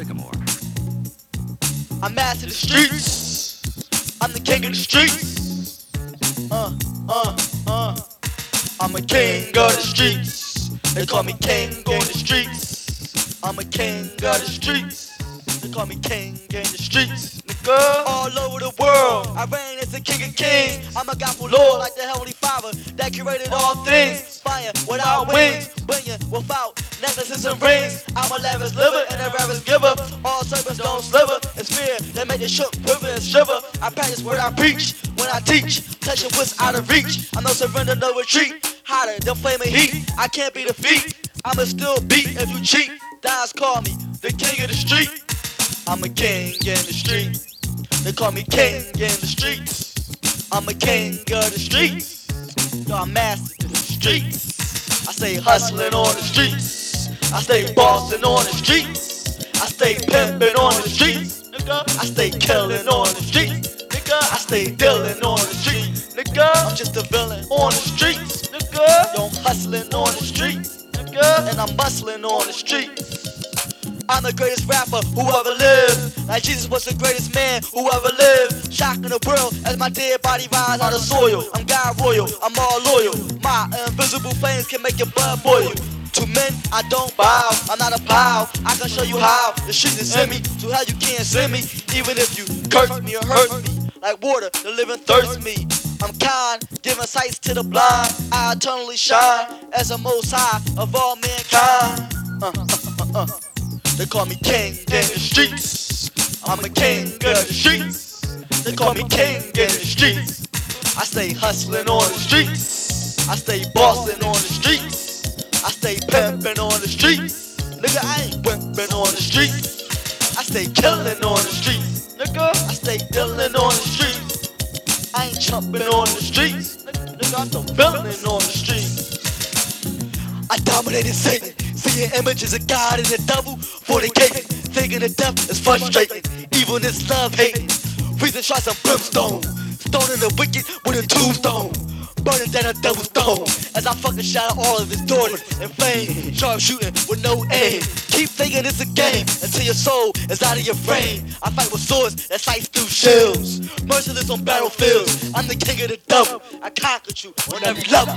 Sycamore. I'm master of the streets. I'm the king of the streets. Uh, uh, uh. I'm a king of the streets. They call me king on the streets. I'm a king of the streets. They call me king in the streets. Nigga, all over the world. I reign as the king of kings. I'm a gospel lord like the heavenly father that created all things. Fire without wings, bringing without necklaces and rings. I'm a lavish liver and a ravish giver. All servants don't sliver. It's fear that make it shook, quiver and shiver. I practice what I preach when I teach. Touching what's out of reach. I'm no surrender, no retreat. Hotter than flaming heat. I can't be defeated. I'ma still beat if you cheat. Dimes call me the king of the street. I'm a king in the street. They call me king in the streets. I'm a king of the streets. Yo, I'm master of the streets. I say hustling on the streets. I stay bossing on the streets. I stay pimping on the streets. Nigga, I stay killing on the streets. Nigga, I stay dealing on the streets. Nigga, I'm just a villain on the streets. Nigga, yo, I'm hustling on the streets. Nigga, and I'm bustling on the streets. I'm the greatest rapper who ever lived. Like Jesus was the greatest man who ever lived. Shocking the world as my dead body rise out of soil. I'm God royal, I'm all loyal. My invisible flames can make your blood boil. To men, I don't bow. I'm not a pal. I can show you how. The streets is in me, so how you can't send me. Even if you curse me or hurt me. Like water, the living thirst me. I'm kind, giving sights to the blind. I eternally shine as the most high of all mankind. Uh, uh, uh, uh. They call me king in the streets. I'm a king of the streets. They call me king in the streets. I stay hustling on the streets. I stay bossing on the streets. I stay pimping on the streets. Nigga, I ain't pimping on the streets. I stay killing on the streets. Nigga, I stay dealing on the streets. I ain't jumping on the streets. Nigga, I'm feeling on the streets. I dominated Satan, seeing images of God and the devil fornicating, thinking that death is frustrating, evil is love hating, freezing shots of brimstone, stoning the wicked with a tombstone, burning down a double stone, as I fucking shatter all of his daughters in flame, sharp shooting with no aim. Keep thinking it's a game until your soul is out of your frame. I fight with swords that slice through shells, merciless on battlefields. I'm the king of the devil. I conquered you on every level.